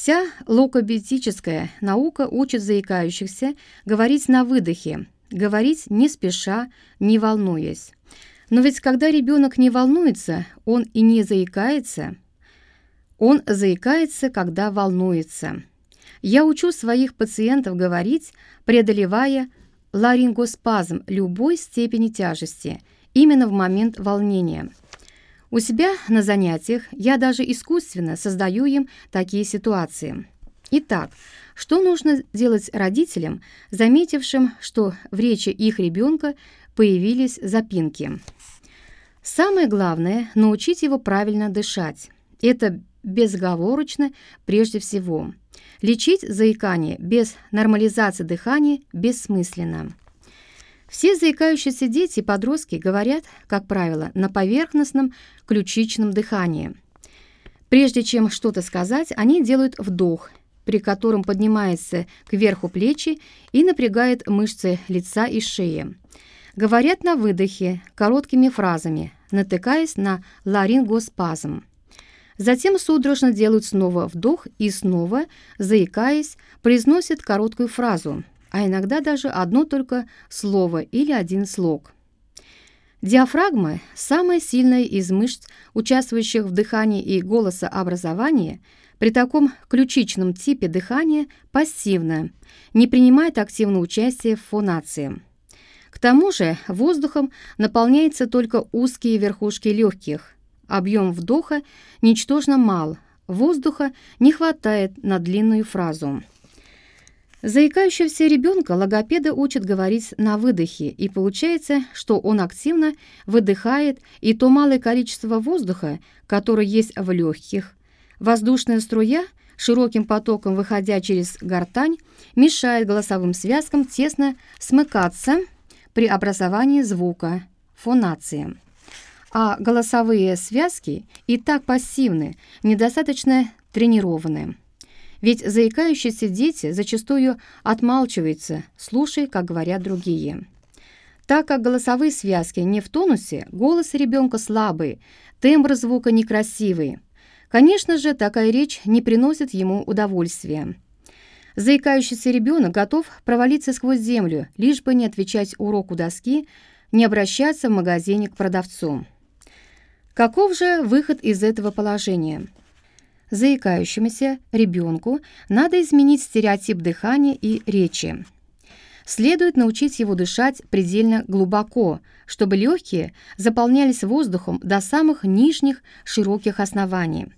Вся локобетическая наука учит заикающихся говорить на выдохе, говорить не спеша, не волнуясь. Но ведь когда ребенок не волнуется, он и не заикается. Он заикается, когда волнуется. Я учу своих пациентов говорить, преодолевая ларингоспазм любой степени тяжести, именно в момент волнения. У себя на занятиях я даже искусственно создаю им такие ситуации. Итак, что нужно делать родителям, заметившим, что в речи их ребенка появились запинки? Самое главное – научить его правильно дышать. Это безоговорочно прежде всего. Лечить заикание без нормализации дыхания бессмысленно. Все заикающиеся дети и подростки говорят, как правило, на поверхностном ключичном дыхании. Прежде чем что-то сказать, они делают вдох, при котором поднимается кверху плечи и напрягает мышцы лица и шеи. Говорят на выдохе, короткими фразами, натыкаясь на ларингоспазм. Затем судорожно делают снова вдох и снова, заикаясь, произносят короткую фразу, а иногда даже одно только слово или один слог. Диафрагма – самая сильная из мышц, участвующих в дыхании и голосообразовании, при таком ключичном типе дыхания пассивна, не принимает активного участия в фонации. К тому же воздухом наполняются только узкие верхушки легких, Объем вдоха ничтожно мал, воздуха не хватает на длинную фразу. Заикающегося ребенка логопеда учат говорить на выдохе, и получается, что он активно выдыхает, и то малое количество воздуха, которое есть в легких. Воздушная струя, широким потоком выходя через гортань, мешает голосовым связкам тесно смыкаться при образовании звука, фонации а голосовые связки и так пассивны, недостаточно тренированы. Ведь заикающиеся дети зачастую отмалчиваются, слушая, как говорят другие. Так как голосовые связки не в тонусе, голос ребенка слабый, тембр звука некрасивый. Конечно же, такая речь не приносит ему удовольствия. Заикающийся ребенок готов провалиться сквозь землю, лишь бы не отвечать уроку доски, не обращаться в магазине к продавцу. Каков же выход из этого положения? Заикающемуся ребенку надо изменить стереотип дыхания и речи. Следует научить его дышать предельно глубоко, чтобы легкие заполнялись воздухом до самых нижних широких оснований.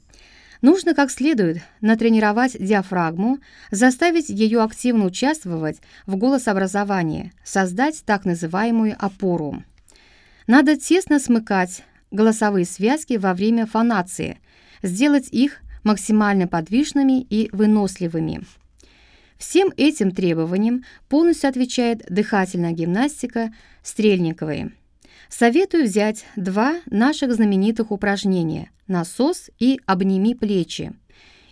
Нужно как следует натренировать диафрагму, заставить ее активно участвовать в голосообразовании, создать так называемую опору. Надо тесно смыкать голосовые связки во время фонации, сделать их максимально подвижными и выносливыми. Всем этим требованиям полностью отвечает дыхательная гимнастика Стрельниковой. Советую взять два наших знаменитых упражнения «Насос» и «Обними плечи»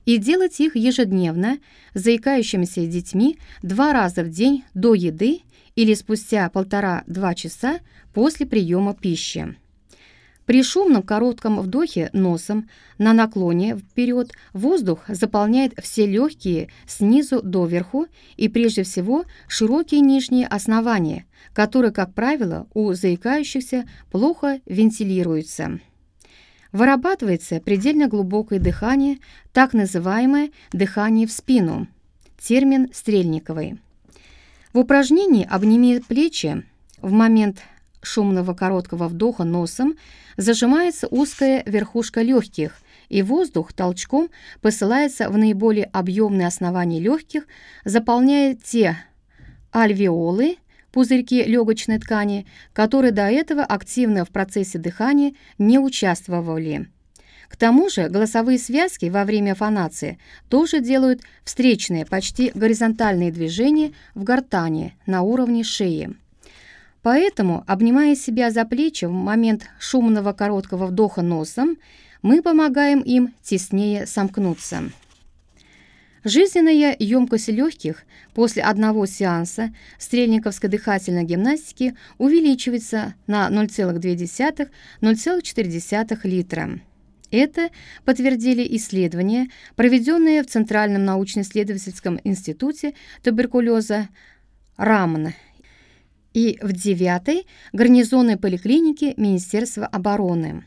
и делать их ежедневно заикающимися детьми два раза в день до еды или спустя полтора-два часа после приема пищи. При шумном коротком вдохе носом на наклоне вперед воздух заполняет все легкие снизу доверху и прежде всего широкие нижние основания, которые, как правило, у заикающихся плохо вентилируются. Вырабатывается предельно глубокое дыхание, так называемое дыхание в спину, термин Стрельниковой. В упражнении «Обними плечи» в момент шумного короткого вдоха носом зажимается узкая верхушка легких, и воздух толчком посылается в наиболее объемные основания легких, заполняя те альвеолы, пузырьки легочной ткани, которые до этого активно в процессе дыхания не участвовали. К тому же голосовые связки во время фонации тоже делают встречные, почти горизонтальные движения в гортани на уровне шеи. Поэтому, обнимая себя за плечи в момент шумного короткого вдоха носом, мы помогаем им теснее сомкнуться. Жизненная емкость легких после одного сеанса стрельниковской дыхательной гимнастики увеличивается на 0,2-0,4 литра. Это подтвердили исследования, проведенные в Центральном научно-исследовательском институте туберкулеза РАМН и в 9 гарнизонной поликлинике Министерства обороны.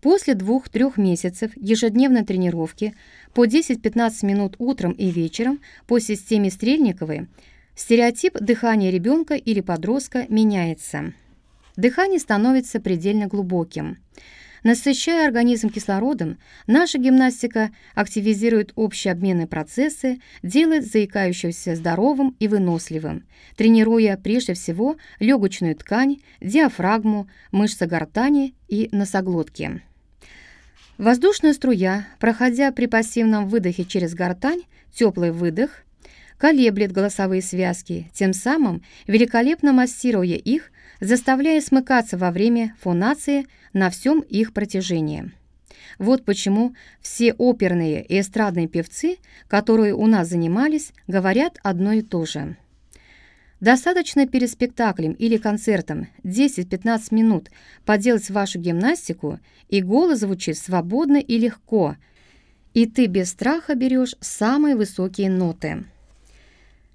После двух-трех месяцев ежедневной тренировки по 10-15 минут утром и вечером по системе Стрельниковой стереотип дыхания ребенка или подростка меняется. Дыхание становится предельно глубоким. Насыщая организм кислородом, наша гимнастика активизирует общие обменные процессы, делает заикающегося здоровым и выносливым, тренируя прежде всего легочную ткань, диафрагму, мышцы гортани и носоглотки. Воздушная струя, проходя при пассивном выдохе через гортань, теплый выдох, колеблет голосовые связки, тем самым великолепно массируя их, заставляя смыкаться во время фонации на всем их протяжении. Вот почему все оперные и эстрадные певцы, которые у нас занимались, говорят одно и то же – Достаточно перед спектаклем или концертом 10-15 минут поделать вашу гимнастику, и голос звучит свободно и легко, и ты без страха берешь самые высокие ноты.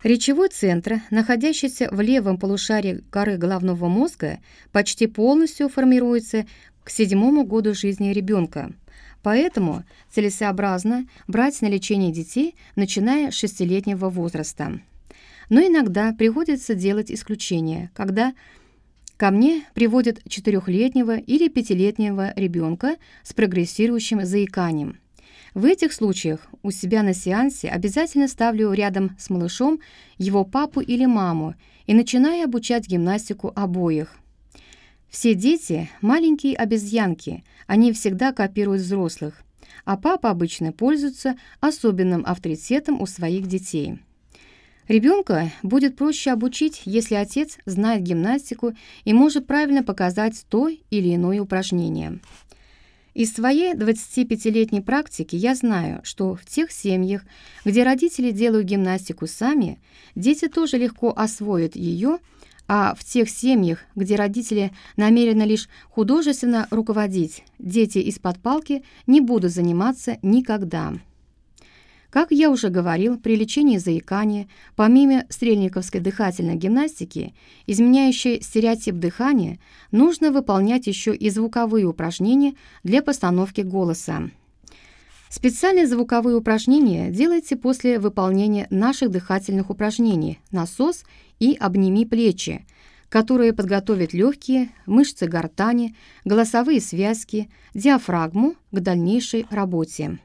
Речевой центр, находящийся в левом полушарии коры головного мозга, почти полностью формируется к седьмому году жизни ребенка. Поэтому целесообразно брать на лечение детей, начиная с шестилетнего возраста. Но иногда приходится делать исключение, когда ко мне приводят четырехлетнего или пятилетнего ребенка с прогрессирующим заиканием. В этих случаях у себя на сеансе обязательно ставлю рядом с малышом его папу или маму и начинаю обучать гимнастику обоих. Все дети – маленькие обезьянки, они всегда копируют взрослых, а папа обычно пользуется особенным авторитетом у своих детей. Ребенка будет проще обучить, если отец знает гимнастику и может правильно показать то или иное упражнение. Из своей 25-летней практики я знаю, что в тех семьях, где родители делают гимнастику сами, дети тоже легко освоят ее, а в тех семьях, где родители намерены лишь художественно руководить, дети из-под палки не будут заниматься никогда. Как я уже говорил, при лечении заикания, помимо стрельниковской дыхательной гимнастики, изменяющей стереотип дыхания, нужно выполнять еще и звуковые упражнения для постановки голоса. Специальные звуковые упражнения делайте после выполнения наших дыхательных упражнений «Насос» и «Обними плечи», которые подготовят легкие, мышцы гортани, голосовые связки, диафрагму к дальнейшей работе.